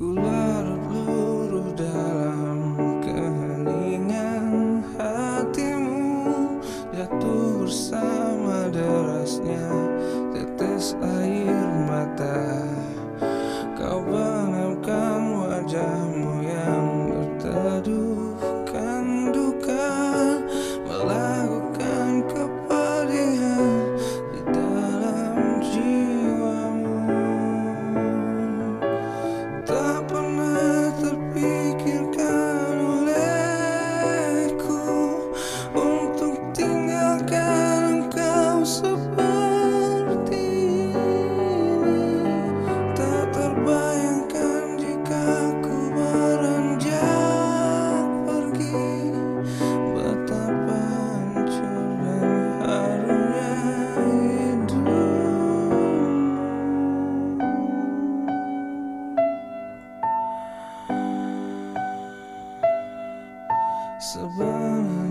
School Sebenarnya